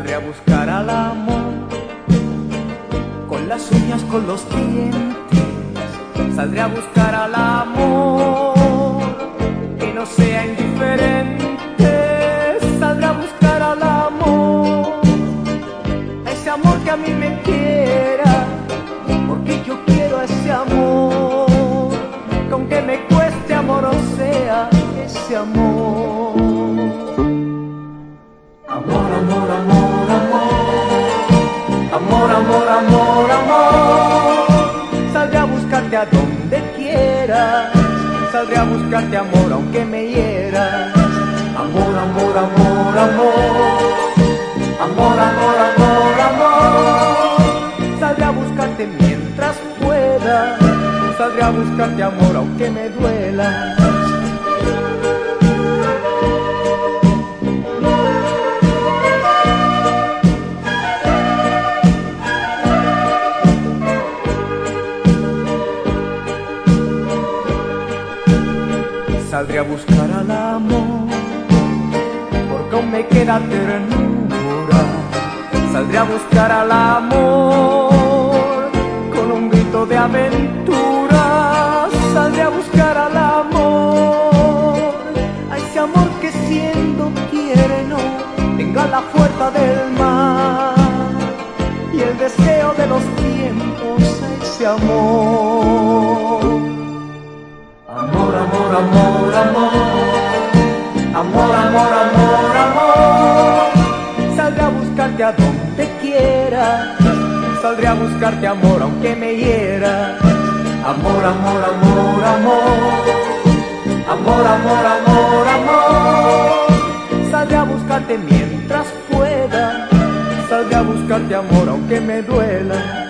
Saldré a buscar al amor con las uñas, con los dientes. Saldré a buscar al amor que no sea indiferente. Saldré a buscar al amor, a ese amor que a mí me quiera, porque yo quiero a ese amor, que aunque me cueste amor o sea ese. Amor, amor, amor, amor. Amor, amor, amor, amor. Saldré a buscarte a donde quieras. Saldré a buscarte amor aunque me hieras. Amor, amor, amor, amor. Amor, amor, amor, amor. Saldré a buscarte mientras pueda. Saldré a buscarte amor aunque me duela. Saldré a buscar al amor, porque aún me queda ternura. Saldré a buscar al amor, con un grito de aventura. Saldré a buscar al amor, a ese amor que siendo quiere tenga la fuerza del mar y el deseo de los tiempos ese amor. Amor, amor, amor, amor. Amor, amor, amor. Saldré a buscarte a donde quiera. Saldré a buscarte amor aunque me hiera. Amor, amor, amor, amor. Amor, amor, amor, amor. Saldré a buscarte mientras pueda. Saldré a buscarte amor aunque me duela.